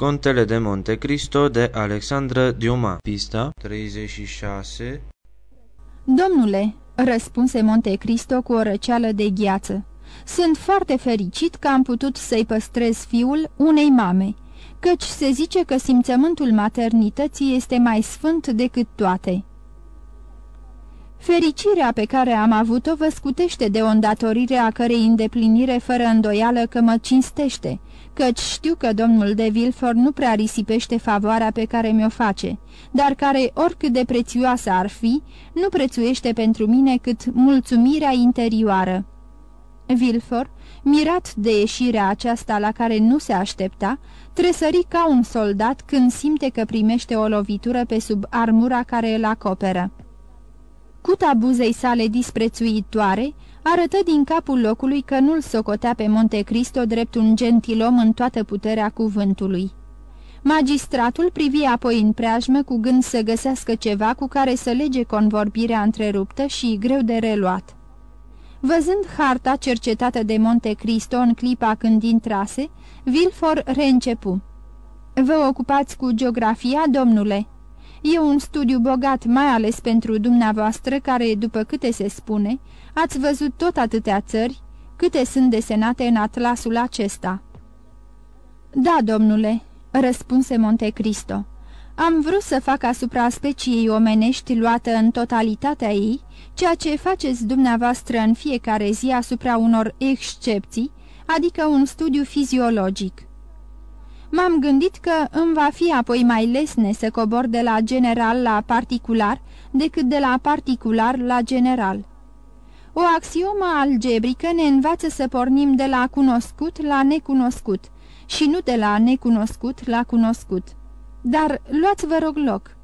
Contele de Monte Cristo de Alexandra Diuma Pista 36 Domnule, răspunse Monte Cristo cu o răceală de gheață, sunt foarte fericit că am putut să-i păstrez fiul unei mame, căci se zice că simțământul maternității este mai sfânt decât toate. Fericirea pe care am avut-o vă scutește de o îndatorire a cărei îndeplinire fără îndoială că mă cinstește, căci știu că domnul de Vilfort nu prea risipește favoarea pe care mi-o face, dar care, oricât de prețioasă ar fi, nu prețuiește pentru mine cât mulțumirea interioară. Vilfort, mirat de ieșirea aceasta la care nu se aștepta, tresări ca un soldat când simte că primește o lovitură pe sub armura care îl acoperă. Cuta buzei sale disprețuitoare arătă din capul locului că nu-l socotea pe Monte Cristo drept un gentilom în toată puterea cuvântului. Magistratul privi apoi în preajmă cu gând să găsească ceva cu care să lege convorbirea întreruptă și greu de reluat. Văzând harta cercetată de Monte Cristo în clipa când intrase, Vilfor reîncepu. Vă ocupați cu geografia, domnule?" E un studiu bogat, mai ales pentru dumneavoastră, care, după câte se spune, ați văzut tot atâtea țări, câte sunt desenate în atlasul acesta." Da, domnule," răspunse Monte Cristo. Am vrut să fac asupra speciei omenești luată în totalitatea ei, ceea ce faceți dumneavoastră în fiecare zi asupra unor excepții, adică un studiu fiziologic. M-am gândit că îmi va fi apoi mai lesne să cobor de la general la particular decât de la particular la general. O axiomă algebrică ne învață să pornim de la cunoscut la necunoscut și nu de la necunoscut la cunoscut. Dar luați vă rog loc.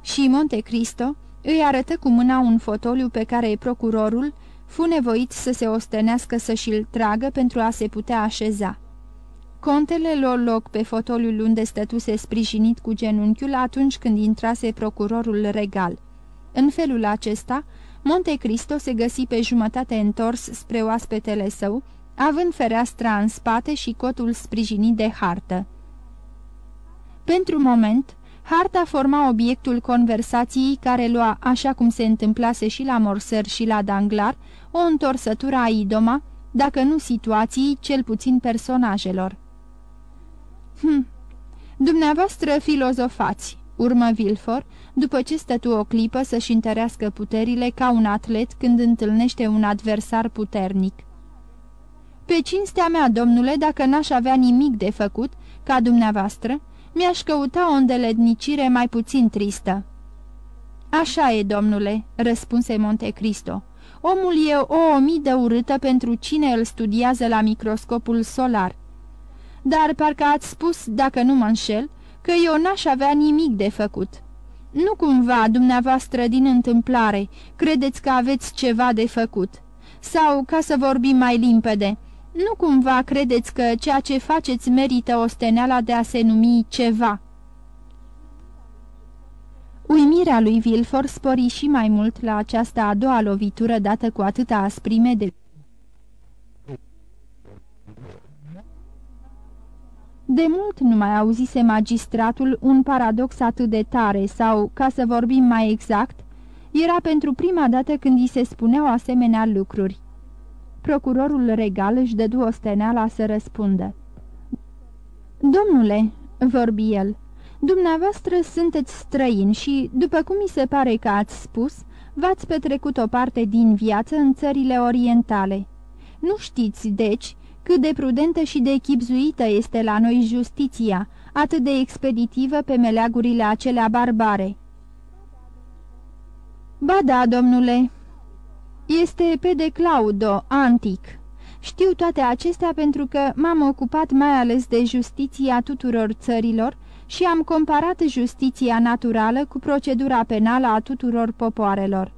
Și Monte Cristo îi arătă cu mâna un fotoliu pe care procurorul fu nevoit să se ostenească să și-l tragă pentru a se putea așeza. Contele lor loc pe fotoliul unde stătuse sprijinit cu genunchiul atunci când intrase procurorul regal. În felul acesta, Monte Cristo se găsi pe jumătate întors spre oaspetele său, având fereastra în spate și cotul sprijinit de hartă. Pentru moment, harta forma obiectul conversației care lua, așa cum se întâmplase și la Morser și la Danglar, o întorsătură a idoma, dacă nu situației, cel puțin personajelor. Hm, dumneavoastră filozofați, urmă Vilfor, după ce stătu o clipă să-și întărească puterile ca un atlet când întâlnește un adversar puternic. Pe cinstea mea, domnule, dacă n-aș avea nimic de făcut, ca dumneavoastră, mi-aș căuta o îndelednicire mai puțin tristă." Așa e, domnule," răspunse Monte Cristo. Omul e o omidă urâtă pentru cine îl studiază la microscopul solar. Dar parcă ați spus, dacă nu mă înșel, că eu n-aș avea nimic de făcut. Nu cumva, dumneavoastră, din întâmplare, credeți că aveți ceva de făcut. Sau, ca să vorbim mai limpede, nu cumva credeți că ceea ce faceți merită osteneala de a se numi ceva? Uimirea lui Vilfor spori și mai mult la această a doua lovitură dată cu atâta asprime de... De mult nu mai auzise magistratul un paradox atât de tare sau, ca să vorbim mai exact, era pentru prima dată când îi se spuneau asemenea lucruri. Procurorul regal își dădu osteneala să răspundă. Domnule, vorbi el, dumneavoastră sunteți străin și, după cum mi se pare că ați spus, v-ați petrecut o parte din viață în țările orientale. Nu știți, deci, cât de prudentă și de echipzuită este la noi justiția, atât de expeditivă pe meleagurile acelea barbare. Ba da, domnule, este pe de Claudo, antic. Știu toate acestea pentru că m-am ocupat mai ales de justiția tuturor țărilor și am comparat justiția naturală cu procedura penală a tuturor popoarelor.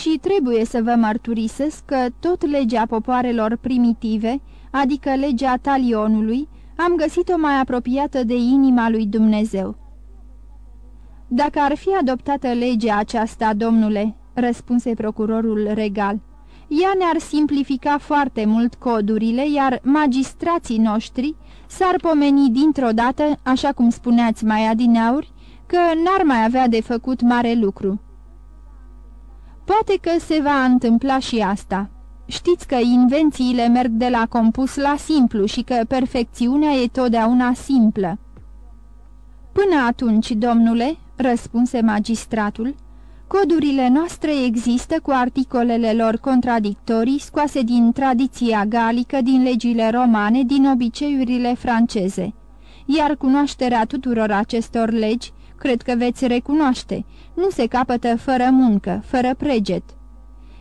Și trebuie să vă mărturisesc că tot legea popoarelor primitive, adică legea talionului, am găsit-o mai apropiată de inima lui Dumnezeu. Dacă ar fi adoptată legea aceasta, domnule, răspunse procurorul regal. Ea ne-ar simplifica foarte mult codurile, iar magistrații noștri S-ar pomeni dintr-o dată, așa cum spuneați mai adineauri, că n-ar mai avea de făcut mare lucru. Poate că se va întâmpla și asta. Știți că invențiile merg de la compus la simplu și că perfecțiunea e totdeauna simplă. Până atunci, domnule, răspunse magistratul, codurile noastre există cu articolele lor contradictorii scoase din tradiția galică, din legile romane, din obiceiurile franceze. Iar cunoașterea tuturor acestor legi, cred că veți recunoaște, nu se capătă fără muncă, fără preget.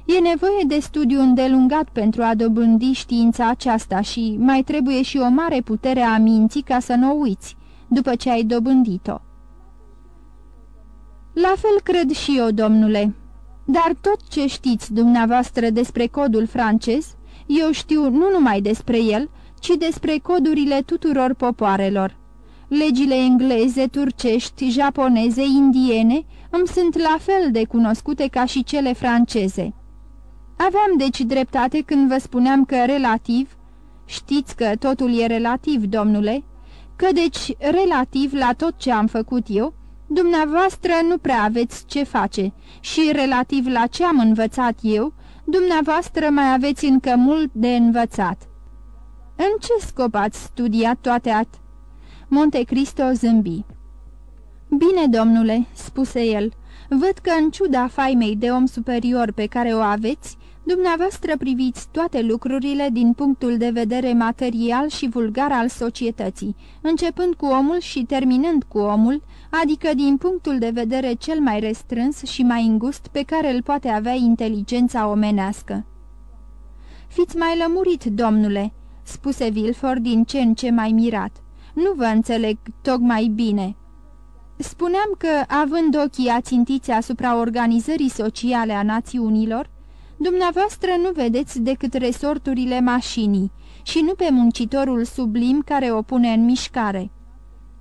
E nevoie de studiu îndelungat pentru a dobândi știința aceasta și mai trebuie și o mare putere a minții ca să nu o uiți, după ce ai dobândit-o. La fel cred și eu, domnule, dar tot ce știți dumneavoastră despre codul francez, eu știu nu numai despre el, ci despre codurile tuturor popoarelor. Legile engleze, turcești, japoneze, indiene îmi sunt la fel de cunoscute ca și cele franceze. Aveam deci dreptate când vă spuneam că relativ, știți că totul e relativ, domnule, că deci relativ la tot ce am făcut eu, dumneavoastră nu prea aveți ce face și relativ la ce am învățat eu, dumneavoastră mai aveți încă mult de învățat. În ce scop ați studiat toate at? Monte Cristo zâmbi. Bine, domnule," spuse el, văd că în ciuda faimei de om superior pe care o aveți, Dumneavoastră priviți toate lucrurile din punctul de vedere material și vulgar al societății, începând cu omul și terminând cu omul, adică din punctul de vedere cel mai restrâns și mai îngust pe care îl poate avea inteligența omenească. Fiți mai lămurit, domnule," spuse Vilfor din ce în ce mai mirat. Nu vă înțeleg tocmai bine." Spuneam că, având ochii ațintiți asupra organizării sociale a națiunilor, Dumneavoastră nu vedeți decât resorturile mașinii și nu pe muncitorul sublim care o pune în mișcare.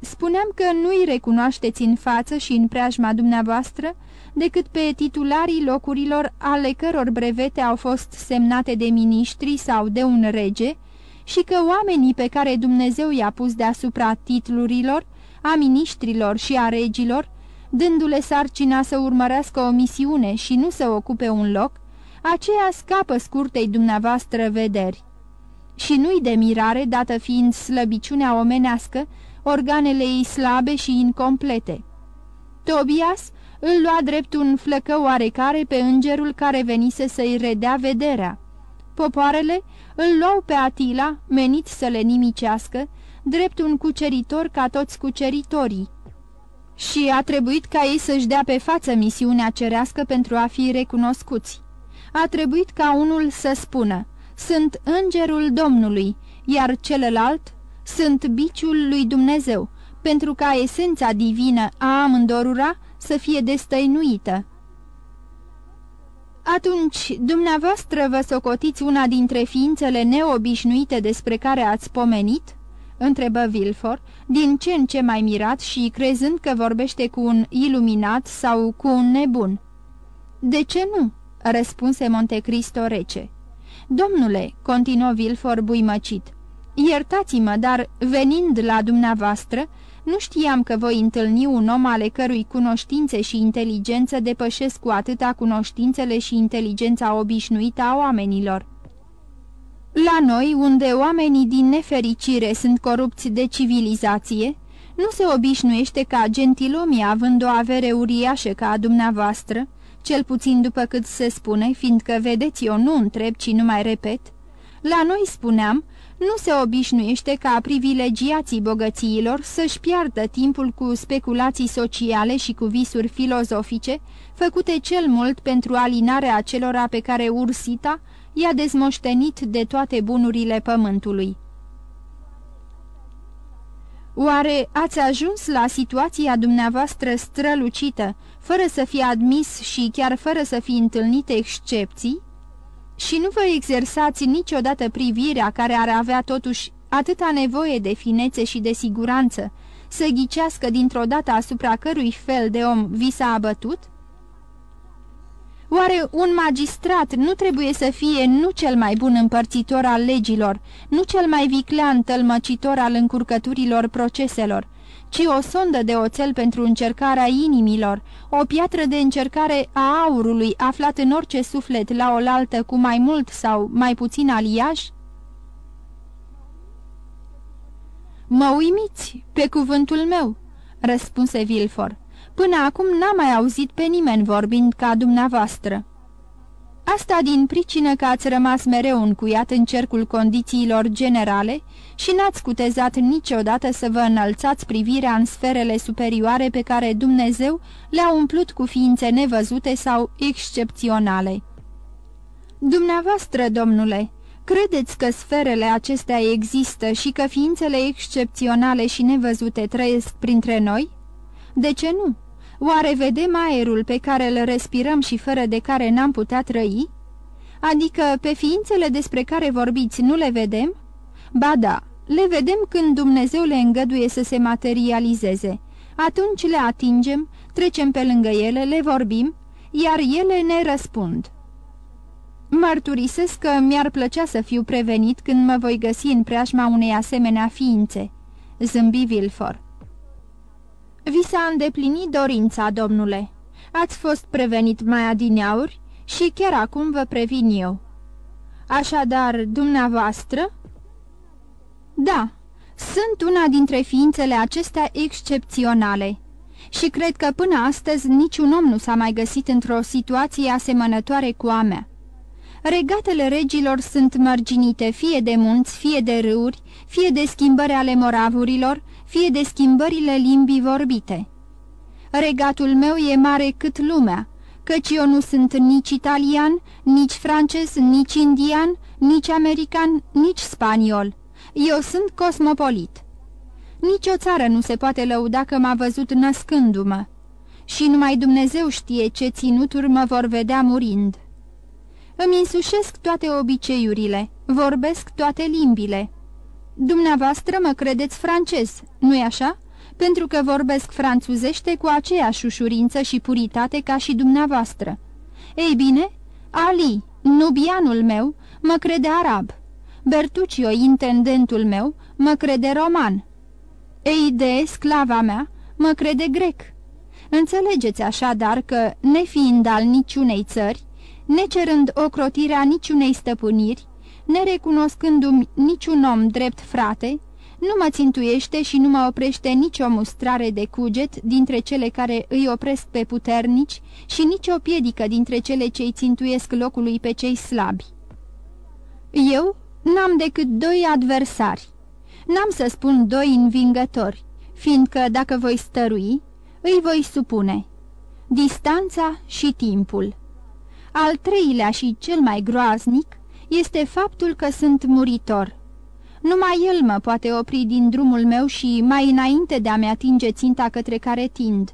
Spuneam că nu-i recunoașteți în față și în preajma dumneavoastră decât pe titularii locurilor ale căror brevete au fost semnate de miniștri sau de un rege și că oamenii pe care Dumnezeu i-a pus deasupra titlurilor, a miniștrilor și a regilor, dându-le sarcina să urmărească o misiune și nu să ocupe un loc, aceea scapă scurtei dumneavoastră vederi. Și nu-i de mirare, dată fiind slăbiciunea omenească, organele ei slabe și incomplete. Tobias îl lua drept un flăcă oarecare pe îngerul care venise să-i redea vederea. Popoarele îl luau pe Atila, menit să le nimicească, drept un cuceritor ca toți cuceritorii. Și a trebuit ca ei să-și dea pe față misiunea cerească pentru a fi recunoscuți a trebuit ca unul să spună, sunt îngerul Domnului, iar celălalt, sunt biciul lui Dumnezeu, pentru ca esența divină a amândorura să fie destăinuită. Atunci, dumneavoastră vă socotiți una dintre ființele neobișnuite despre care ați pomenit?" întrebă Vilfor, din ce în ce mai mirat și crezând că vorbește cu un iluminat sau cu un nebun. De ce nu?" răspunse Montecristo rece. Domnule, continuă Vilfor buimăcit, iertați-mă, dar venind la dumneavoastră, nu știam că voi întâlni un om ale cărui cunoștințe și inteligență depășesc cu atâta cunoștințele și inteligența obișnuită a oamenilor. La noi, unde oamenii din nefericire sunt corupți de civilizație, nu se obișnuiește ca gentilomii având o avere uriașă ca a dumneavoastră, cel puțin după cât se spune, fiindcă, vedeți, eu nu întreb, ci nu mai repet. La noi, spuneam, nu se obișnuiește ca privilegiații bogățiilor să-și piardă timpul cu speculații sociale și cu visuri filozofice, făcute cel mult pentru alinarea acelora pe care Ursita i-a dezmoștenit de toate bunurile pământului. Oare ați ajuns la situația dumneavoastră strălucită, fără să fie admis și chiar fără să fi întâlnite excepții? Și nu vă exersați niciodată privirea care ar avea totuși atâta nevoie de finețe și de siguranță, să ghicească dintr-o dată asupra cărui fel de om vi s-a abătut? Oare un magistrat nu trebuie să fie nu cel mai bun împărțitor al legilor, nu cel mai viclean tălmăcitor al încurcăturilor proceselor, ci o sondă de oțel pentru încercarea inimilor, o piatră de încercare a aurului aflat în orice suflet la oaltă cu mai mult sau mai puțin aliaș? Mă uimiți, pe cuvântul meu, răspunse Vilfor. Până acum n-am mai auzit pe nimeni vorbind ca dumneavoastră. Asta din pricină că ați rămas mereu încuiat în cercul condițiilor generale și n-ați cutezat niciodată să vă înălțați privirea în sferele superioare pe care Dumnezeu le-a umplut cu ființe nevăzute sau excepționale. Dumneavoastră, domnule, credeți că sferele acestea există și că ființele excepționale și nevăzute trăiesc printre noi? De ce nu? Oare vedem aerul pe care îl respirăm și fără de care n-am putea trăi? Adică pe ființele despre care vorbiți nu le vedem? Ba da, le vedem când Dumnezeu le îngăduie să se materializeze. Atunci le atingem, trecem pe lângă ele, le vorbim, iar ele ne răspund. Mărturisesc că mi-ar plăcea să fiu prevenit când mă voi găsi în preajma unei asemenea ființe, zâmbi Vilfor. Vi s-a îndeplinit dorința, domnule. Ați fost prevenit mai adineauri și chiar acum vă previn eu. Așadar, dumneavoastră? Da, sunt una dintre ființele acestea excepționale și cred că până astăzi niciun om nu s-a mai găsit într-o situație asemănătoare cu a mea. Regatele regilor sunt mărginite fie de munți, fie de râuri, fie de schimbări ale moravurilor, fie de schimbările limbii vorbite. Regatul meu e mare cât lumea, căci eu nu sunt nici italian, nici francez, nici indian, nici american, nici spaniol. Eu sunt cosmopolit. Nici o țară nu se poate lăuda că m-a văzut născându-mă. Și numai Dumnezeu știe ce ținuturi mă vor vedea murind. Îmi însușesc toate obiceiurile, vorbesc toate limbile. Dumneavoastră mă credeți francez, nu-i așa? Pentru că vorbesc franțuzește cu aceeași ușurință și puritate ca și dumneavoastră. Ei bine, Ali, nubianul meu, mă crede arab. Bertuccio, intendentul meu, mă crede roman. Eide, sclava mea, mă crede grec. Înțelegeți așadar că, nefiind al niciunei țări, necerând ocrotirea niciunei stăpâniri, nerecunoscându-mi niciun om drept frate, nu mă țintuiește și nu mă oprește nicio mustrare de cuget dintre cele care îi opresc pe puternici și nicio piedică dintre cele ce îi țintuiesc locului pe cei slabi. Eu n-am decât doi adversari. N-am să spun doi învingători, fiindcă dacă voi stărui, îi voi supune. Distanța și timpul. Al treilea și cel mai groaznic este faptul că sunt muritor. Numai el mă poate opri din drumul meu și mai înainte de a-mi atinge ținta către care tind.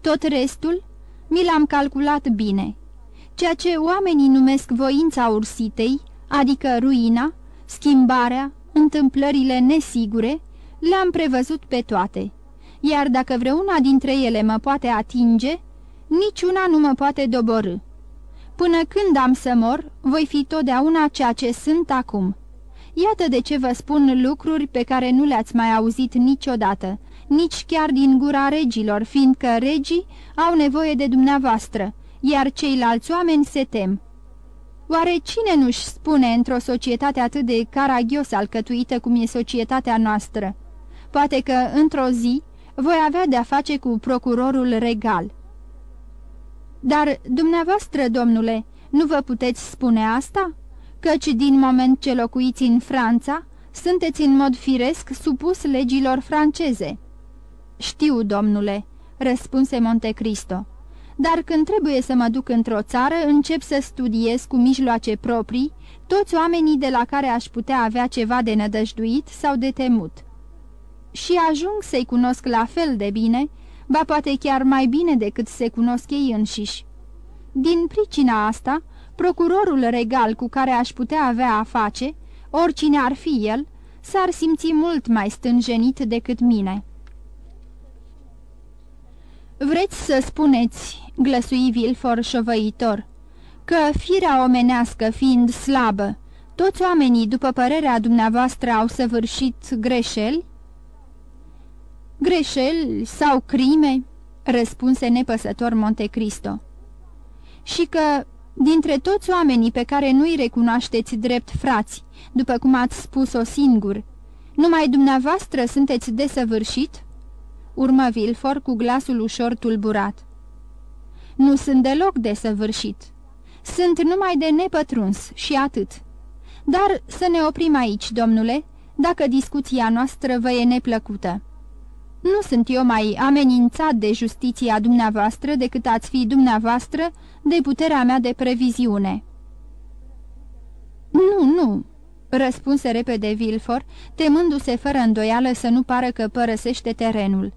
Tot restul mi l-am calculat bine. Ceea ce oamenii numesc voința ursitei, adică ruina, schimbarea, întâmplările nesigure, le-am prevăzut pe toate. Iar dacă vreuna dintre ele mă poate atinge, niciuna nu mă poate doborâ. Până când am să mor, voi fi totdeauna ceea ce sunt acum. Iată de ce vă spun lucruri pe care nu le-ați mai auzit niciodată, nici chiar din gura regilor, fiindcă regii au nevoie de dumneavoastră, iar ceilalți oameni se tem. Oare cine nu-și spune într-o societate atât de caragios alcătuită cum e societatea noastră? Poate că, într-o zi, voi avea de-a face cu procurorul regal. Dar dumneavoastră, domnule, nu vă puteți spune asta? Căci din moment ce locuiți în Franța, sunteți în mod firesc supus legilor franceze." Știu, domnule," răspunse Montecristo, dar când trebuie să mă duc într-o țară, încep să studiez cu mijloace proprii toți oamenii de la care aș putea avea ceva de nădăjduit sau de temut. Și ajung să-i cunosc la fel de bine, ba poate chiar mai bine decât se cunosc ei înșiși. Din pricina asta, procurorul regal cu care aș putea avea a face, oricine ar fi el, s-ar simți mult mai stânjenit decât mine. Vreți să spuneți, glăsui Vilfor șovăitor, că firea omenească fiind slabă, toți oamenii, după părerea dumneavoastră, au săvârșit greșeli? Greșeli sau crime? răspunse nepăsător Montecristo. Și că, dintre toți oamenii pe care nu-i recunoașteți drept frați, după cum ați spus-o singur, numai dumneavoastră sunteți desăvârșit? Urmă Vilfor cu glasul ușor tulburat. Nu sunt deloc desăvârșit. Sunt numai de nepătruns și atât. Dar să ne oprim aici, domnule, dacă discuția noastră vă e neplăcută. Nu sunt eu mai amenințat de justiția dumneavoastră decât ați fi dumneavoastră de puterea mea de previziune." Nu, nu," răspunse repede Vilfor, temându-se fără îndoială să nu pară că părăsește terenul.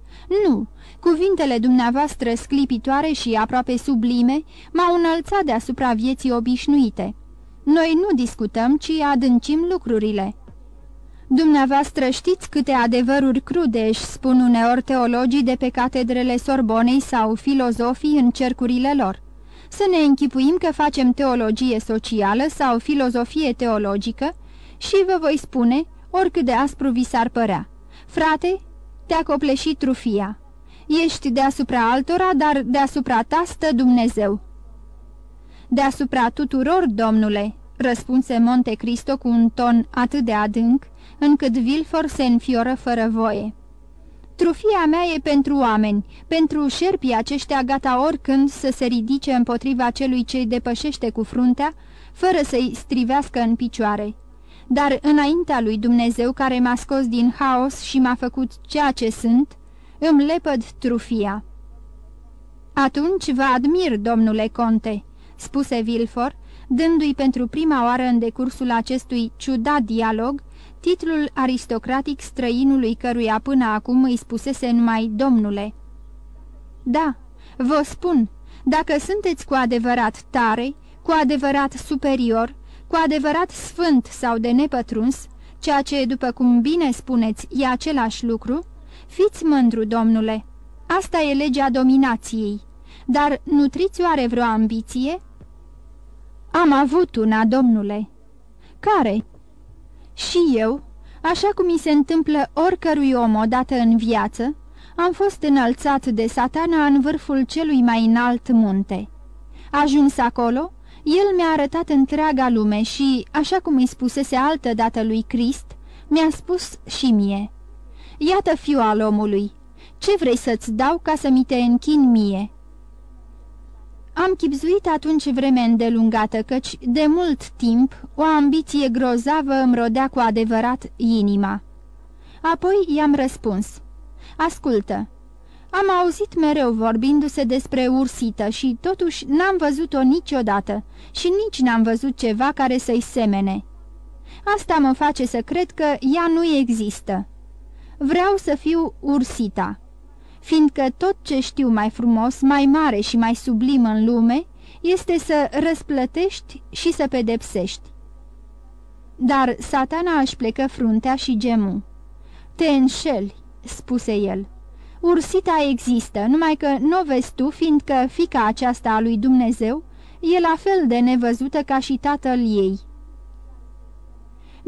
Nu, cuvintele dumneavoastră sclipitoare și aproape sublime m-au înălțat deasupra vieții obișnuite. Noi nu discutăm, ci adâncim lucrurile." Dumneavoastră știți câte adevăruri crude își spun uneori teologii de pe catedrele Sorbonei sau filozofii în cercurile lor. Să ne închipuim că facem teologie socială sau filozofie teologică și vă voi spune, oricât de aspru vi s-ar părea. Frate, te-a copleșit trufia. Ești deasupra altora, dar deasupra ta stă Dumnezeu. Deasupra tuturor, domnule, răspunse Monte Cristo cu un ton atât de adânc, încât Vilfor se înfioră fără voie. Trufia mea e pentru oameni, pentru șerpii aceștia gata oricând să se ridice împotriva celui ce îi depășește cu fruntea, fără să-i strivească în picioare. Dar înaintea lui Dumnezeu care m-a scos din haos și m-a făcut ceea ce sunt, îmi lepăd trufia. Atunci vă admir, domnule conte," spuse Vilfor, dându-i pentru prima oară în decursul acestui ciudat dialog titlul aristocratic străinului căruia până acum îi spusese numai domnule. Da, vă spun, dacă sunteți cu adevărat tare, cu adevărat superior, cu adevărat sfânt sau de nepătruns, ceea ce, după cum bine spuneți, e același lucru, fiți mândru, domnule. Asta e legea dominației. Dar nutriți oare vreo ambiție? Am avut una, domnule. Care? Și eu, așa cum mi se întâmplă oricărui om odată în viață, am fost înălțat de satana în vârful celui mai înalt munte. Ajuns acolo, el mi-a arătat întreaga lume și, așa cum îi spusese altădată lui Crist, mi-a spus și mie. Iată fiul al omului, ce vrei să-ți dau ca să mi te închin mie?" Am chipzuit atunci vreme îndelungată, căci de mult timp o ambiție grozavă îmi rodea cu adevărat inima. Apoi i-am răspuns. Ascultă, am auzit mereu vorbindu-se despre ursită și totuși n-am văzut-o niciodată și nici n-am văzut ceva care să-i semene. Asta mă face să cred că ea nu există. Vreau să fiu ursita fiindcă tot ce știu mai frumos, mai mare și mai sublim în lume, este să răsplătești și să pedepsești. Dar satana își plecă fruntea și gemu. Te înșeli, spuse el. Ursita există, numai că nu vezi tu, fiindcă fica aceasta a lui Dumnezeu e la fel de nevăzută ca și tatăl ei.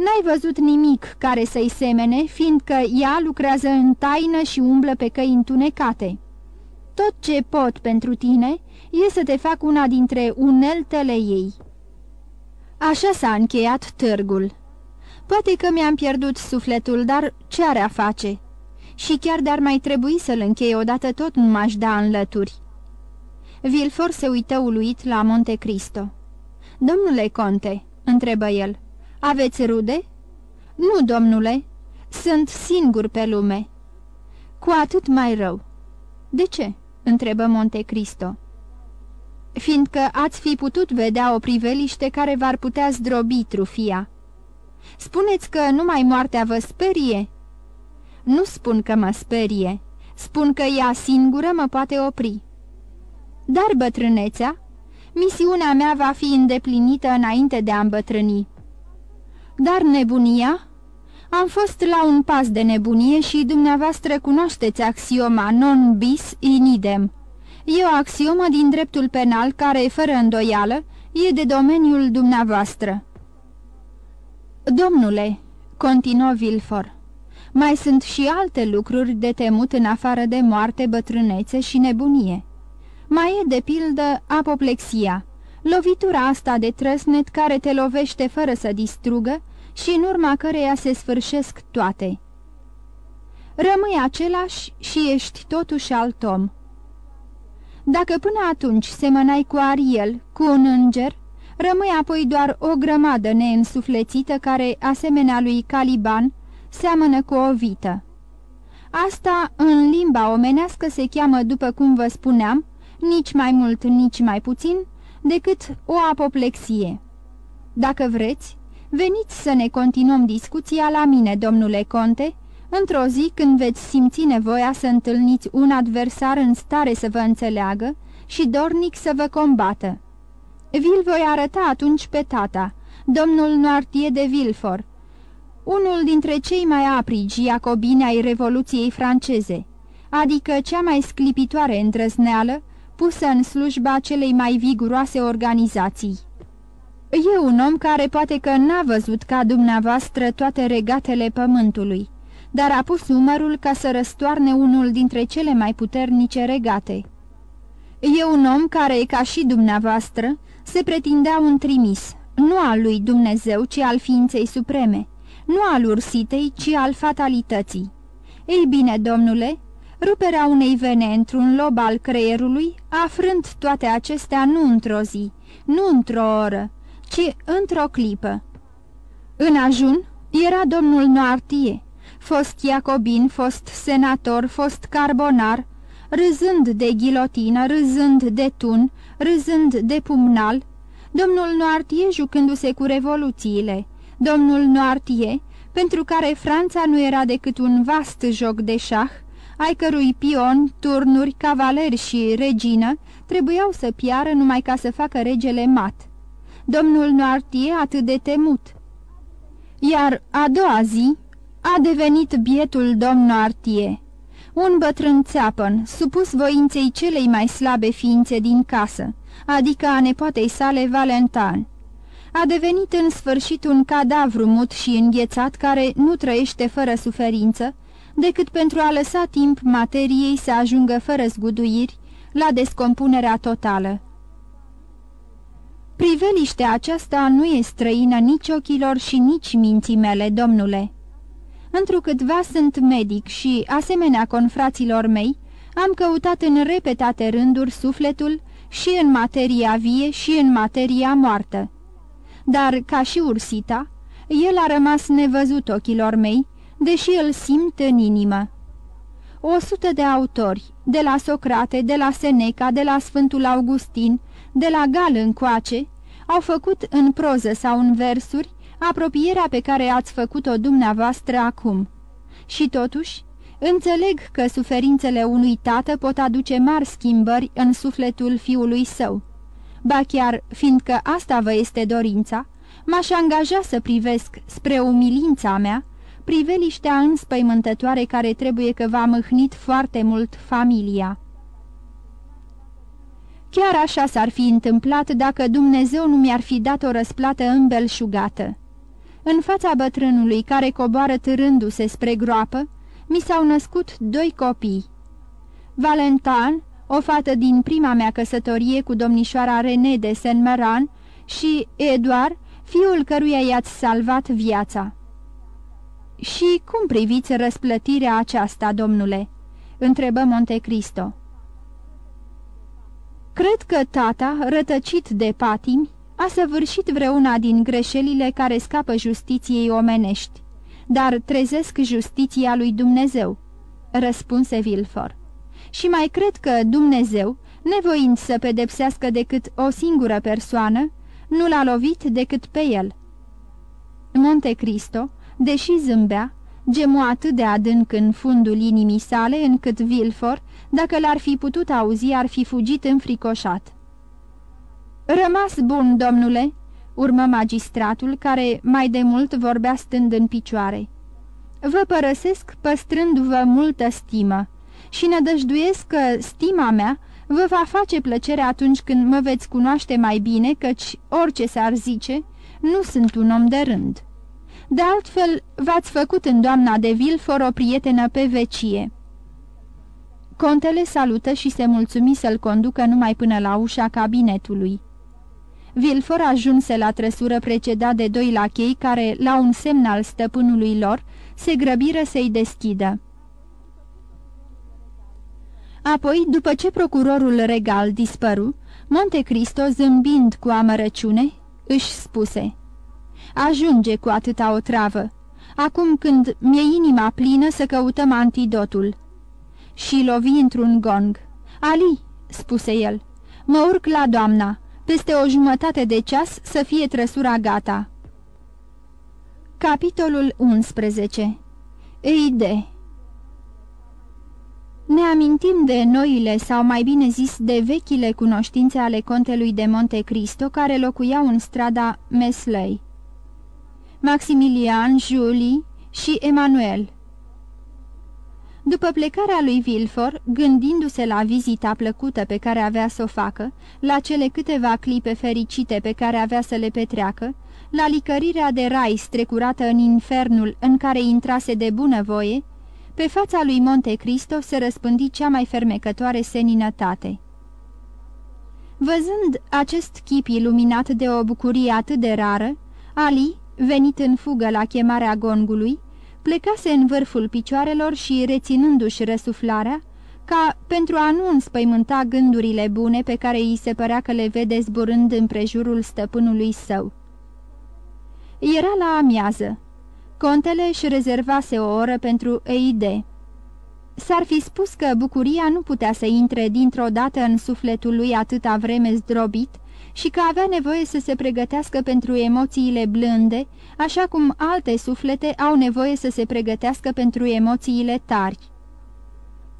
N-ai văzut nimic care să-i semene, fiindcă ea lucrează în taină și umblă pe căi întunecate. Tot ce pot pentru tine e să te fac una dintre uneltele ei." Așa s-a încheiat târgul. Poate că mi-am pierdut sufletul, dar ce are a face? Și chiar de-ar mai trebui să-l închei odată tot nu m-aș da în lături. Vilfor se uită uluit la Monte Cristo. Domnule conte," întrebă el, aveți rude?" Nu, domnule, sunt singur pe lume." Cu atât mai rău." De ce?" întrebă Monte Cristo. Fiindcă ați fi putut vedea o priveliște care v-ar putea zdrobi trufia." Spuneți că numai moartea vă sperie?" Nu spun că mă sperie, spun că ea singură mă poate opri." Dar bătrânețea? Misiunea mea va fi îndeplinită înainte de a îmbătrâni." Dar nebunia? Am fost la un pas de nebunie și dumneavoastră cunoașteți axioma non bis in idem. E o axiomă din dreptul penal care, fără îndoială, e de domeniul dumneavoastră." Domnule," continuă Vilfor, mai sunt și alte lucruri de temut în afară de moarte, bătrânețe și nebunie. Mai e, de pildă, apoplexia, lovitura asta de trăsnet care te lovește fără să distrugă și în urma căreia se sfârșesc toate. Rămâi același și ești totuși alt om. Dacă până atunci semănai cu Ariel, cu un înger, rămâi apoi doar o grămadă neînsuflețită care, asemenea lui Caliban, seamănă cu o vită. Asta, în limba omenească, se cheamă, după cum vă spuneam, nici mai mult, nici mai puțin, decât o apoplexie. Dacă vreți, veniți să ne continuăm discuția la mine, domnule conte, într-o zi când veți simți nevoia să întâlniți un adversar în stare să vă înțeleagă și dornic să vă combată. Vi-l voi arăta atunci pe tata, domnul Noartie de Vilfort, unul dintre cei mai aprigi iacobini ai Revoluției franceze, adică cea mai sclipitoare îndrăzneală pusă în slujba celei mai viguroase organizații. E un om care poate că n-a văzut ca dumneavoastră toate regatele pământului, dar a pus umărul ca să răstoarne unul dintre cele mai puternice regate. E un om care, ca și dumneavoastră, se pretindea un trimis, nu al lui Dumnezeu, ci al ființei supreme, nu al ursitei, ci al fatalității. Ei bine, domnule, ruperea unei vene într-un lob al creierului, afrând toate acestea nu într-o zi, nu într-o oră, ci într-o clipă. În ajun era domnul Noartie, fost iacobin, fost senator, fost carbonar, râzând de ghilotină, râzând de tun, râzând de pumnal, domnul Noartie jucându-se cu revoluțiile, domnul Noartie, pentru care Franța nu era decât un vast joc de șah, ai cărui pion, turnuri, cavaleri și regină trebuiau să piară numai ca să facă regele mat. Domnul Noartie atât de temut. Iar a doua zi a devenit bietul domn Noartie, un bătrân țeapăn, supus voinței celei mai slabe ființe din casă, adică a nepoatei sale Valentin a devenit în sfârșit un cadavru mut și înghețat care nu trăiește fără suferință, decât pentru a lăsa timp materiei să ajungă fără zguduiri la descompunerea totală. Priveliștea aceasta nu e străină nici ochilor și nici minții mele, domnule. Întrucâtva sunt medic și, asemenea confraților mei, am căutat în repetate rânduri sufletul și în materia vie și în materia moartă dar, ca și ursita, el a rămas nevăzut ochilor mei, deși îl simt în inimă. O sută de autori, de la Socrate, de la Seneca, de la Sfântul Augustin, de la Gal încoace, au făcut în proză sau în versuri apropierea pe care ați făcut-o dumneavoastră acum. Și totuși, înțeleg că suferințele unui tată pot aduce mari schimbări în sufletul fiului său. Ba chiar, fiindcă asta vă este dorința, m-aș angaja să privesc spre umilința mea priveliștea înspăimântătoare care trebuie că v-a mâhnit foarte mult familia. Chiar așa s-ar fi întâmplat dacă Dumnezeu nu mi-ar fi dat o răsplată îmbelșugată. În fața bătrânului care coboară târându-se spre groapă, mi s-au născut doi copii. Valentin, o fată din prima mea căsătorie cu domnișoara René de Saint-Maran și Eduard, fiul căruia i-ați salvat viața. Și cum priviți răsplătirea aceasta, domnule?" întrebă Montecristo. Cred că tata, rătăcit de patimi, a săvârșit vreuna din greșelile care scapă justiției omenești, dar trezesc justiția lui Dumnezeu," răspunse Vilfor și mai cred că Dumnezeu, nevoind să pedepsească decât o singură persoană, nu l-a lovit decât pe el. Monte Cristo, deși zâmbea, gemu atât de adânc în fundul inimii sale, încât Vilfor, dacă l-ar fi putut auzi, ar fi fugit înfricoșat. Rămas bun, domnule!" urmă magistratul, care mai de mult vorbea stând în picioare. Vă părăsesc păstrându-vă multă stimă și nădăjduiesc că stima mea Vă va face plăcere atunci când mă veți cunoaște mai bine, căci, orice s-ar zice, nu sunt un om de rând. De altfel, v-ați făcut în doamna de Vilfor o prietenă pe vecie." Contele salută și se mulțumi să-l conducă numai până la ușa cabinetului. Vilfor ajunse la trăsură precedat de doi lachei care, la un semn al stăpânului lor, se grăbiră să-i deschidă. Apoi, după ce procurorul regal dispăru, Monte Cristo, zâmbind cu amărăciune, își spuse Ajunge cu atâta o travă. Acum când mi-e inima plină să căutăm antidotul." Și lovi într-un gong. Ali," spuse el, mă urc la doamna. Peste o jumătate de ceas să fie trăsura gata." Capitolul 11 Eide Ne amintim de noile, sau mai bine zis, de vechile cunoștințe ale contelui de Monte Cristo, care locuiau în strada Mesley. Maximilian, Julie și Emanuel. După plecarea lui Vilfor, gândindu-se la vizita plăcută pe care avea să o facă, la cele câteva clipe fericite pe care avea să le petreacă, la licărirea de rai strecurată în infernul în care intrase de bunăvoie, pe fața lui Monte Cristo se răspândi cea mai fermecătoare seninătate. Văzând acest chip iluminat de o bucurie atât de rară, Ali, venit în fugă la chemarea gongului, plecase în vârful picioarelor și, reținându-și răsuflarea, ca pentru a nu înspăimânta gândurile bune pe care îi se părea că le vede zburând împrejurul stăpânului său. Era la amiază. Contele își rezervase o oră pentru Eide. S-ar fi spus că bucuria nu putea să intre dintr-o dată în sufletul lui atâta vreme zdrobit și că avea nevoie să se pregătească pentru emoțiile blânde, așa cum alte suflete au nevoie să se pregătească pentru emoțiile tari.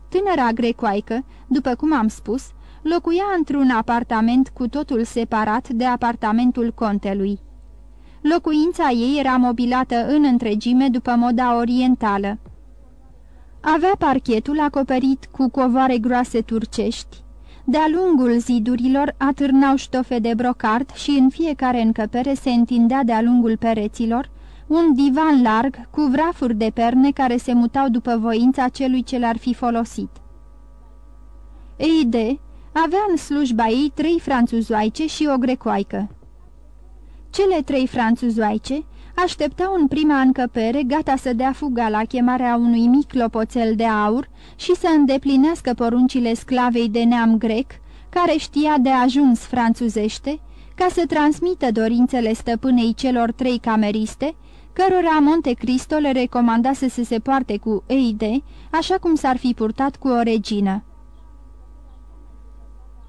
Tânăra grecoaică, după cum am spus, locuia într-un apartament cu totul separat de apartamentul contelui. Locuința ei era mobilată în întregime după moda orientală. Avea parchetul acoperit cu covoare groase turcești, de-a lungul zidurilor atârnau ștofe de brocart și în fiecare încăpere se întindea de-a lungul pereților un divan larg cu vrafuri de perne care se mutau după voința celui ce l-ar fi folosit. Eide avea în slujba ei trei franțuzoaice și o grecoaică. Cele trei franțuzoaice așteptau în prima încăpere, gata să dea fuga la chemarea unui mic lopoțel de aur și să îndeplinească poruncile sclavei de neam grec, care știa de ajuns franțuzește, ca să transmită dorințele stăpânei celor trei cameriste, cărora Monte Cristo le recomandase să se poarte cu Eide, așa cum s-ar fi purtat cu o regină.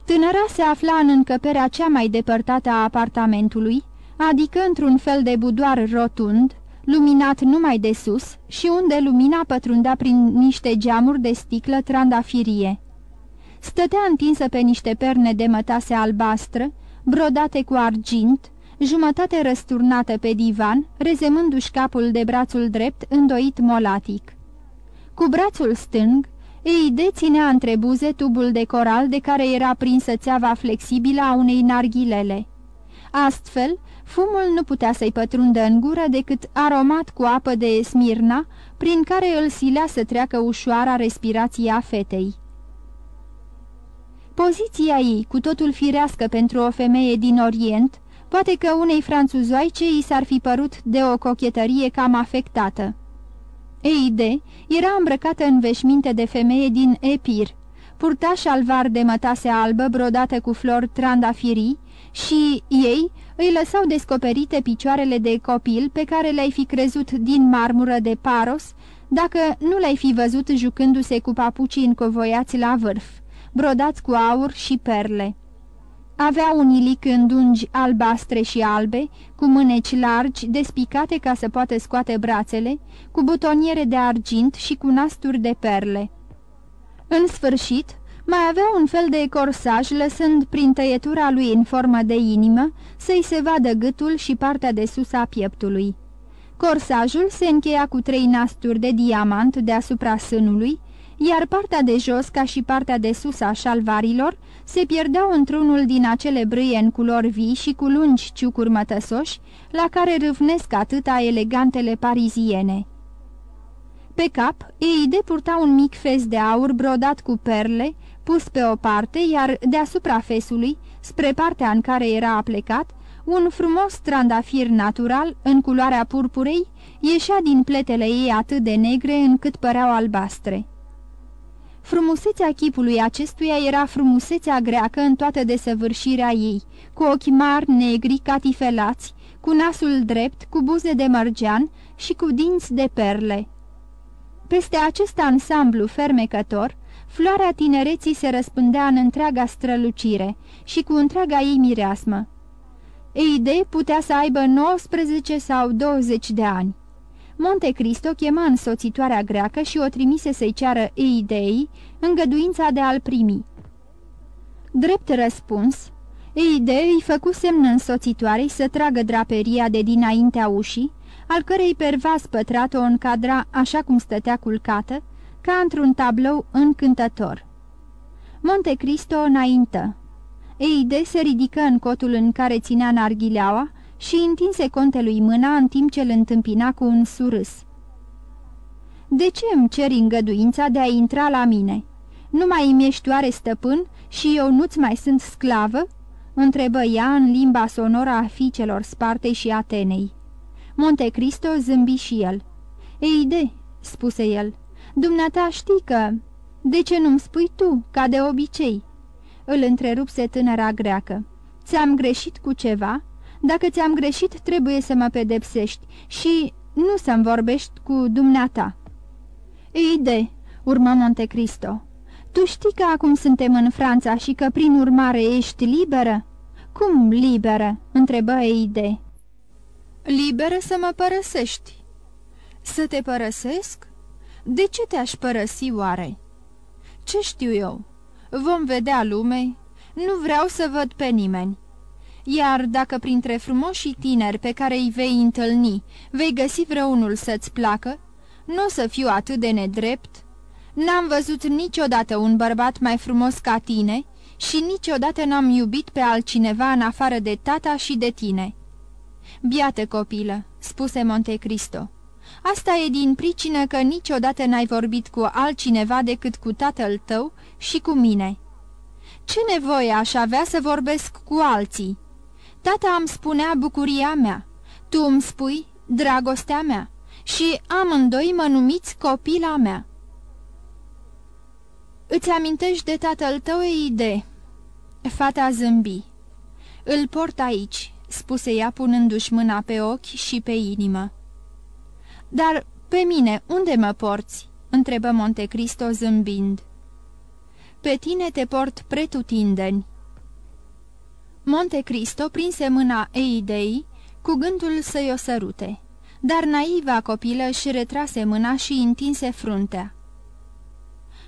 Tânăra se afla în încăperea cea mai depărtată a apartamentului, adică într-un fel de budoar rotund, luminat numai de sus și unde lumina pătrundea prin niște geamuri de sticlă trandafirie. Stătea întinsă pe niște perne de mătase albastră, brodate cu argint, jumătate răsturnată pe divan, rezemându-și capul de brațul drept îndoit molatic. Cu brațul stâng, ei deținea între buze tubul de coral de care era prinsă țeava flexibilă a unei narghilele. Astfel, Fumul nu putea să-i pătrundă în gură decât aromat cu apă de smirna, prin care îl silea să treacă ușoara respirația fetei. Poziția ei, cu totul firească pentru o femeie din Orient, poate că unei franțuzoaice i s-ar fi părut de o cochetărie cam afectată. Eide era îmbrăcată în veșminte de femeie din Epir, purta șalvar de mătase albă brodată cu flori trandafirii și ei îi lăsau descoperite picioarele de copil pe care le-ai fi crezut din marmură de paros, dacă nu le-ai fi văzut jucându-se cu papucii încovoiați la vârf, brodați cu aur și perle. Avea un ilic îndungi albastre și albe, cu mâneci largi, despicate ca să poată scoate brațele, cu butoniere de argint și cu nasturi de perle. În sfârșit, mai avea un fel de corsaj, lăsând prin tăietura lui în formă de inimă să-i se vadă gâtul și partea de sus a pieptului. Corsajul se încheia cu trei nasturi de diamant deasupra sânului, iar partea de jos, ca și partea de sus a șalvarilor, se pierdeau într-unul din acele brâie în culori vii și cu lungi ciucuri mătăsoși, la care râvnesc atâta elegantele pariziene. Pe cap, ei depurta un mic fes de aur brodat cu perle, pus pe o parte, iar deasupra fesului, spre partea în care era aplecat, un frumos trandafir natural, în culoarea purpurei, ieșea din pletele ei atât de negre încât păreau albastre. Frumusețea chipului acestuia era frumusețea greacă în toată desăvârșirea ei, cu ochi mari, negri, catifelați, cu nasul drept, cu buze de mărgean și cu dinți de perle. Peste acest ansamblu fermecător, floarea tinereții se răspândea în întreaga strălucire și cu întreaga ei mireasmă. Eide putea să aibă 19 sau 20 de ani. Monte Cristo chema însoțitoarea greacă și o trimise să-i ceară Eidei îngăduința de a-l primi. Drept răspuns, Eide îi făcu semn însoțitoarei să tragă draperia de dinaintea ușii, al cărei pervas pătrat o încadra așa cum stătea culcată, ca într-un tablou încântător. Monte Cristo înaintă. Eide se ridică în cotul în care ținea narghileaua și întinse contelui mâna în timp ce îl întâmpina cu un surâs. De ce îmi ceri îngăduința de a intra la mine? Nu mai îmi ești oare stăpân și eu nu-ți mai sunt sclavă?" întrebă ea în limba sonoră a fiicelor Spartei și Atenei. Monte Cristo zâmbi și el. Eide," spuse el, dumneata știi că... De ce nu-mi spui tu, ca de obicei?" Îl întrerupse tânăra greacă. Ți-am greșit cu ceva?" Dacă ți-am greșit, trebuie să mă pedepsești și nu să-mi vorbești cu dumneata." Eide, urmă Montecristo, tu știi că acum suntem în Franța și că prin urmare ești liberă?" Cum liberă?" întrebă Eide. Liberă să mă părăsești." Să te părăsesc? De ce te-aș părăsi oare?" Ce știu eu? Vom vedea lume. Nu vreau să văd pe nimeni." Iar dacă printre frumoșii tineri pe care îi vei întâlni vei găsi vreunul să-ți placă, nu o să fiu atât de nedrept. N-am văzut niciodată un bărbat mai frumos ca tine și niciodată n-am iubit pe altcineva în afară de tata și de tine." Biată copilă," spuse Montecristo. Asta e din pricină că niciodată n-ai vorbit cu altcineva decât cu tatăl tău și cu mine." Ce nevoie aș avea să vorbesc cu alții?" Tata îmi spunea bucuria mea, tu îmi spui dragostea mea și amândoi mă numiți copila mea. Îți amintești de tatăl tău, de... Fata zâmbi. Îl port aici, spuse ea punându-și mâna pe ochi și pe inimă. Dar pe mine unde mă porți? întrebă Montecristo zâmbind. Pe tine te port pretutindeni, Monte Cristo prinse mâna Eidei cu gândul să-i o sărute, dar naiva copilă își retrase mâna și întinse fruntea.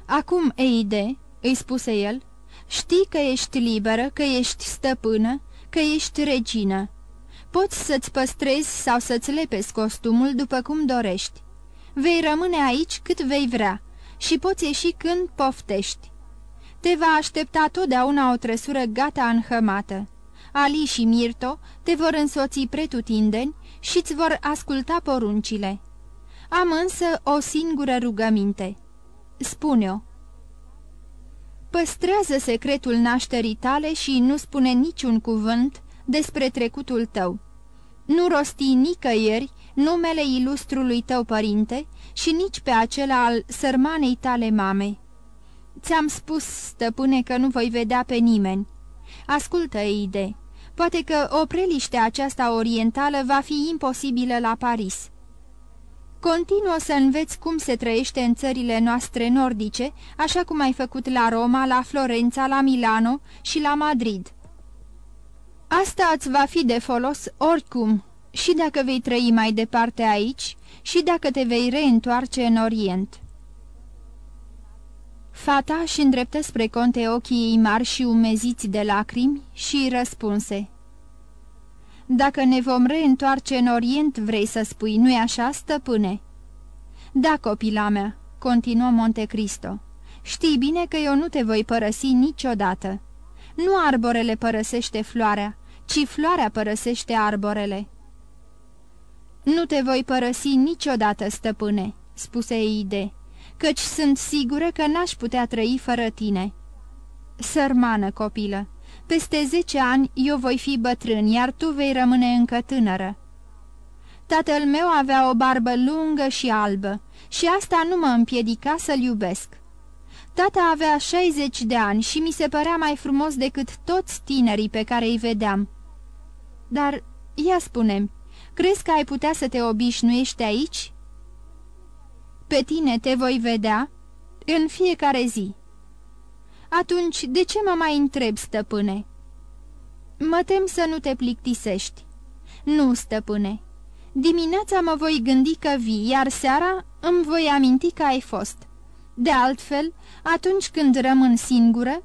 Acum, Eide," îi spuse el, știi că ești liberă, că ești stăpână, că ești regină. Poți să-ți păstrezi sau să-ți lepezi costumul după cum dorești. Vei rămâne aici cât vei vrea și poți ieși când poftești. Te va aștepta totdeauna o trăsură gata înhămată. Ali și Mirto te vor însoți pretutindeni și îți vor asculta poruncile. Am însă o singură rugăminte. Spune-o. Păstrează secretul nașterii tale și nu spune niciun cuvânt despre trecutul tău. Nu rosti nicăieri numele ilustrului tău părinte și nici pe acela al sărmanei tale mame. Ți-am spus, stăpâne, că nu voi vedea pe nimeni. Ascultă, Eide, poate că o preliște aceasta orientală va fi imposibilă la Paris. Continuă să înveți cum se trăiește în țările noastre nordice, așa cum ai făcut la Roma, la Florența, la Milano și la Madrid. Asta îți va fi de folos oricum, și dacă vei trăi mai departe aici, și dacă te vei reîntoarce în Orient. Fata și îndreptă spre conte ochii ei mari și umeziți de lacrimi și răspunse. Dacă ne vom reîntoarce în Orient, vrei să spui, nu-i așa, stăpâne?" Da, copila mea, continuă Monte Cristo. Știi bine că eu nu te voi părăsi niciodată. Nu arborele părăsește floarea, ci floarea părăsește arborele. Nu te voi părăsi niciodată, stăpâne," spuse Eide, căci sunt sigură că n-aș putea trăi fără tine." Sărmană copilă, peste zece ani eu voi fi bătrân, iar tu vei rămâne încă tânără. Tatăl meu avea o barbă lungă și albă și asta nu mă împiedica să-l iubesc. Tata avea 60 de ani și mi se părea mai frumos decât toți tinerii pe care îi vedeam. Dar, ia spune crezi că ai putea să te obișnuiești aici? Pe tine te voi vedea în fiecare zi. Atunci, de ce mă mai întreb, stăpâne? Mă tem să nu te plictisești. Nu, stăpâne. Dimineața mă voi gândi că vii, iar seara îmi voi aminti că ai fost. De altfel, atunci când rămân singură,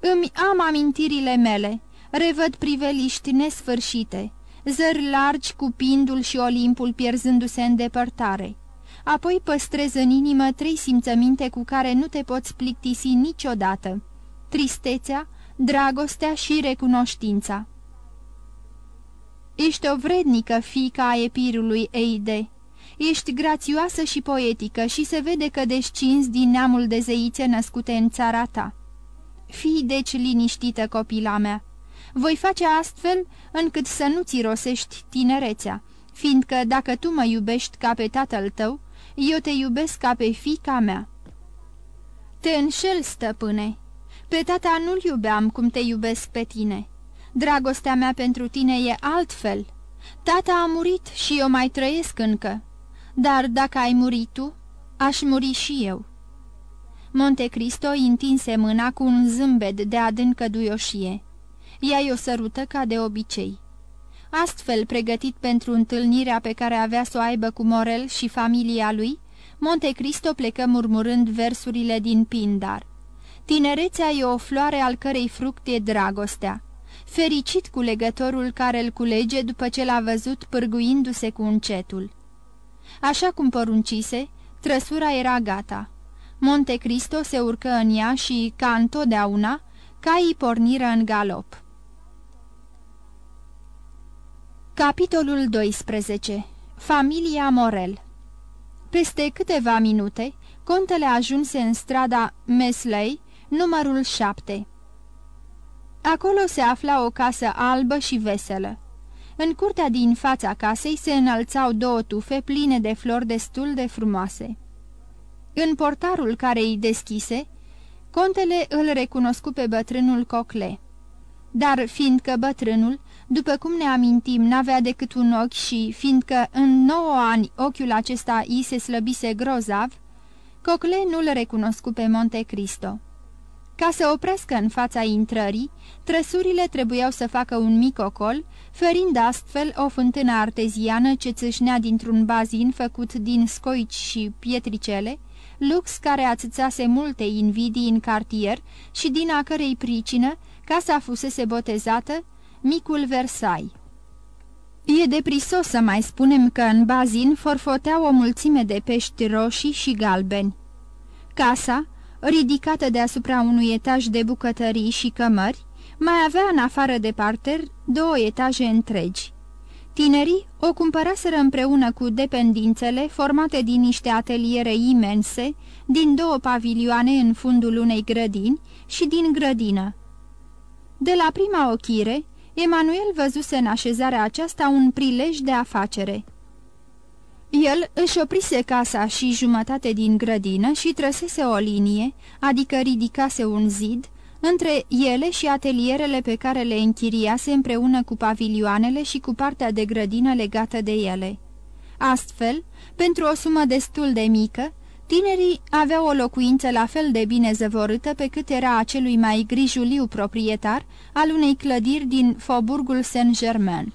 îmi am amintirile mele, revăd priveliști nesfârșite, zări largi cu pindul și olimpul pierzându-se în depărtare. Apoi păstrez în inimă trei simțăminte cu care nu te poți plictisi niciodată. Tristețea, dragostea și recunoștința. Ești o vrednică fiica a epirului Eide. Ești grațioasă și poetică și se vede că descinzi din neamul de zeițe născute în țara ta. Fii deci liniștită, copila mea. Voi face astfel încât să nu-ți rosești tinerețea, fiindcă dacă tu mă iubești ca pe tatăl tău, eu te iubesc ca pe fica mea. Te înșel, stăpâne. Pe tata nu-l iubeam cum te iubesc pe tine. Dragostea mea pentru tine e altfel. Tata a murit și eu mai trăiesc încă. Dar dacă ai murit tu, aș muri și eu. Monte Cristo întinse mâna cu un zâmbet de adâncă duioșie. Ea-i o sărută ca de obicei. Astfel, pregătit pentru întâlnirea pe care avea să o aibă cu Morel și familia lui, Monte Cristo plecă murmurând versurile din Pindar. Tinerețea e o floare al cărei fruct e dragostea. Fericit cu legătorul care îl culege după ce l-a văzut pârguindu-se cu încetul. Așa cum poruncise, trăsura era gata. Monte Cristo se urcă în ea și, ca întotdeauna, caii porniră în galop. Capitolul 12. Familia Morel Peste câteva minute, contele ajunse în strada Mesley, numărul 7. Acolo se afla o casă albă și veselă. În curtea din fața casei se înălțau două tufe pline de flori destul de frumoase. În portarul care îi deschise, contele îl recunoscu pe bătrânul Cocle. Dar fiindcă bătrânul după cum ne amintim, n-avea decât un ochi și, fiindcă în nouă ani ochiul acesta i se slăbise grozav, Cocle nu-l recunoscu pe Monte Cristo. Ca să oprească în fața intrării, trăsurile trebuiau să facă un mic ocol, ferind astfel o fântână arteziană ce țâșnea dintr-un bazin făcut din scoici și pietricele, lux care ațățase multe invidii în cartier și din a cărei pricină casa fusese botezată Micul Versailles E deprisos să mai spunem că în bazin forfoteau o mulțime de pești roșii și galbeni. Casa, ridicată deasupra unui etaj de bucătării și cămări, mai avea în afară de parter două etaje întregi. Tinerii o cumpăraseră împreună cu dependințele formate din niște ateliere imense, din două pavilioane în fundul unei grădini și din grădină. De la prima ochire, Emanuel văzuse în așezarea aceasta un prilej de afacere. El își oprise casa și jumătate din grădină și trăsese o linie, adică ridicase un zid, între ele și atelierele pe care le închiriase împreună cu pavilioanele și cu partea de grădină legată de ele. Astfel, pentru o sumă destul de mică, Tinerii aveau o locuință la fel de bine zăvorâtă pe cât era acelui mai grijuliu proprietar al unei clădiri din Faubourgul Saint-Germain.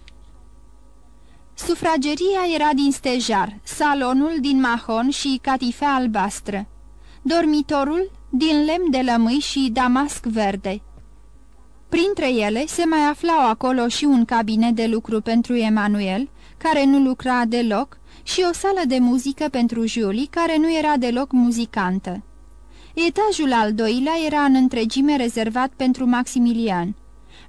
Sufrageria era din stejar, salonul din mahon și catifea albastră, dormitorul din lemn de lămâi și damasc verde. Printre ele se mai aflau acolo și un cabinet de lucru pentru Emanuel, care nu lucra deloc, și o sală de muzică pentru Julie, care nu era deloc muzicantă. Etajul al doilea era în întregime rezervat pentru Maximilian.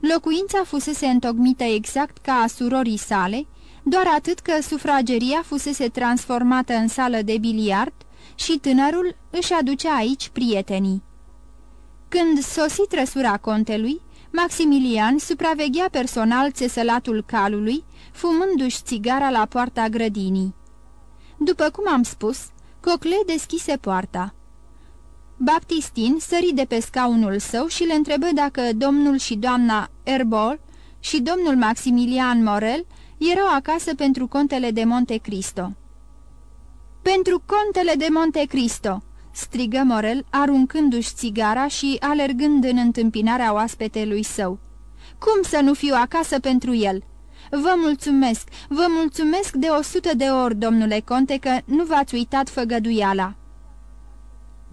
Locuința fusese întocmită exact ca a surorii sale, doar atât că sufrageria fusese transformată în sală de biliard și tânărul își aducea aici prietenii. Când sosi trăsura contelui, Maximilian supraveghea personal țesălatul calului, fumându-și țigara la poarta grădinii. După cum am spus, Cocle deschise poarta. Baptistin sări de pe scaunul său și le întrebă dacă domnul și doamna Erbol și domnul Maximilian Morel erau acasă pentru contele de Monte Cristo. Pentru contele de Monte Cristo!" strigă Morel, aruncându-și țigara și alergând în întâmpinarea oaspetelui său. Cum să nu fiu acasă pentru el?" Vă mulțumesc, vă mulțumesc de o sută de ori, domnule conte, că nu v-ați uitat făgăduiala."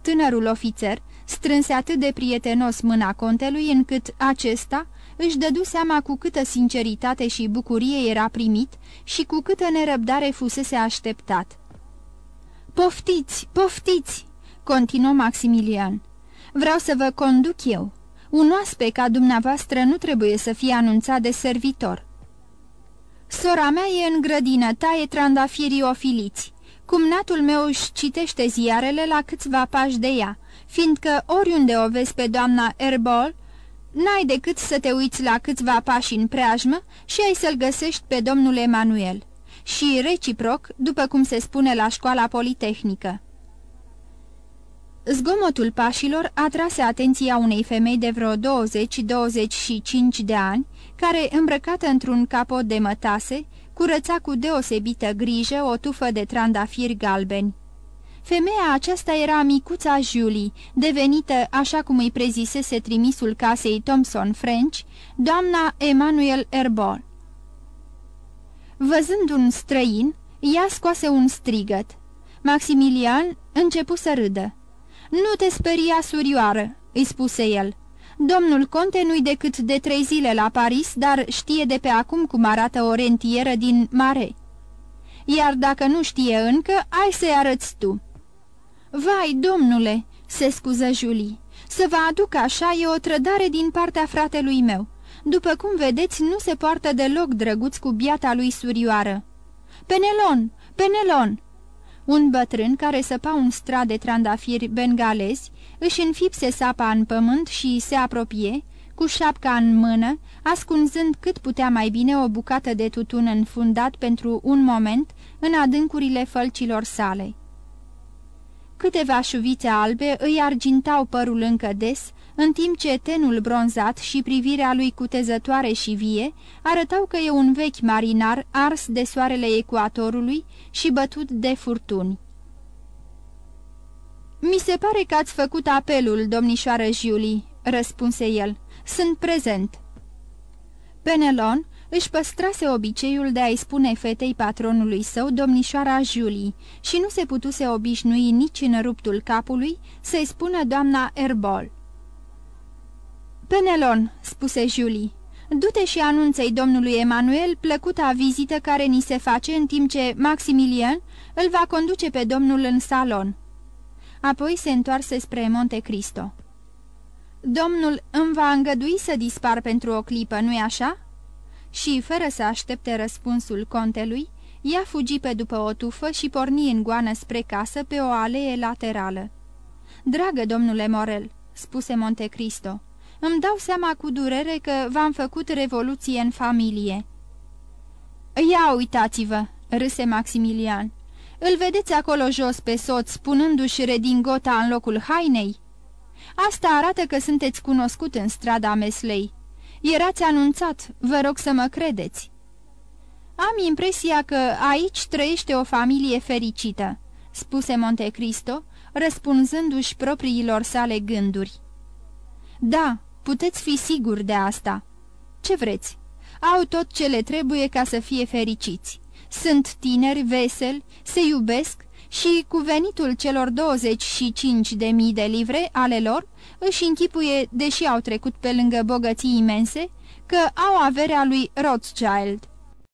Tânărul ofițer strânse atât de prietenos mâna contelui încât acesta își dădu seama cu câtă sinceritate și bucurie era primit și cu câtă nerăbdare fusese așteptat. Poftiți, poftiți!" continuă Maximilian. Vreau să vă conduc eu. Un oaspe ca dumneavoastră nu trebuie să fie anunțat de servitor." Sora mea e în grădină, taie trandafirii ofiliți. Cumnatul meu își citește ziarele la câțiva pași de ea, fiindcă oriunde o vezi pe doamna Erbol, n-ai decât să te uiți la câțiva pași în preajmă și ai să-l găsești pe domnul Emanuel. Și reciproc, după cum se spune la școala politehnică. Zgomotul pașilor atrase atenția unei femei de vreo 20-25 de ani, care, îmbrăcată într-un capot de mătase, curăța cu deosebită grijă o tufă de trandafiri galbeni. Femeia aceasta era micuța Julie, devenită, așa cum îi prezisese trimisul casei Thomson French, doamna Emmanuel Erbol. Văzând un străin, ea scoase un strigăt. Maximilian începu să râdă. Nu te speria, surioară," îi spuse el. Domnul conte nu-i decât de trei zile la Paris, dar știe de pe acum cum arată o rentieră din Mare. Iar dacă nu știe încă, ai să-i arăți tu." Vai, domnule!" se scuză Julie. Să vă aduc așa e o trădare din partea fratelui meu. După cum vedeți, nu se poartă deloc drăguț cu biata lui surioară." Penelon! Penelon!" Un bătrân care săpa un strat de trandafiri bengalezi își înfipse sapa în pământ și se apropie, cu șapca în mână, ascunzând cât putea mai bine o bucată de tutun înfundat pentru un moment în adâncurile fălcilor sale. Câteva șuvițe albe îi argintau părul încă des, în timp ce tenul bronzat și privirea lui cutezătoare și vie arătau că e un vechi marinar ars de soarele ecuatorului și bătut de furtuni. Mi se pare că ați făcut apelul, domnișoară Julie," răspunse el. Sunt prezent." Penelon își păstrase obiceiul de a-i spune fetei patronului său, domnișoara Julie, și nu se putuse obișnui nici în ruptul capului să-i spună doamna Erbol. Penelon," spuse Julie, du-te și anunță-i domnului Emanuel plăcuta vizită care ni se face în timp ce Maximilian îl va conduce pe domnul în salon." Apoi se întoarse spre Monte Cristo. Domnul îmi va îngădui să dispar pentru o clipă, nu-i așa?" Și, fără să aștepte răspunsul contelui, ea fugi pe după o tufă și porni în goană spre casă pe o alee laterală. Dragă domnule Morel," spuse Monte Cristo, îmi dau seama cu durere că v-am făcut revoluție în familie." Ia uitați-vă!" râse Maximilian. Îl vedeți acolo jos pe soț, punându-și redingota în locul hainei?" Asta arată că sunteți cunoscut în strada Meslei. Erați anunțat, vă rog să mă credeți." Am impresia că aici trăiește o familie fericită," spuse Monte Cristo, răspunzându-și propriilor sale gânduri. Da, puteți fi siguri de asta. Ce vreți? Au tot ce le trebuie ca să fie fericiți. Sunt tineri, veseli, se iubesc și cu venitul celor 25 de mii de livre ale lor își închipuie, deși au trecut pe lângă bogății imense, că au averea lui Rothschild.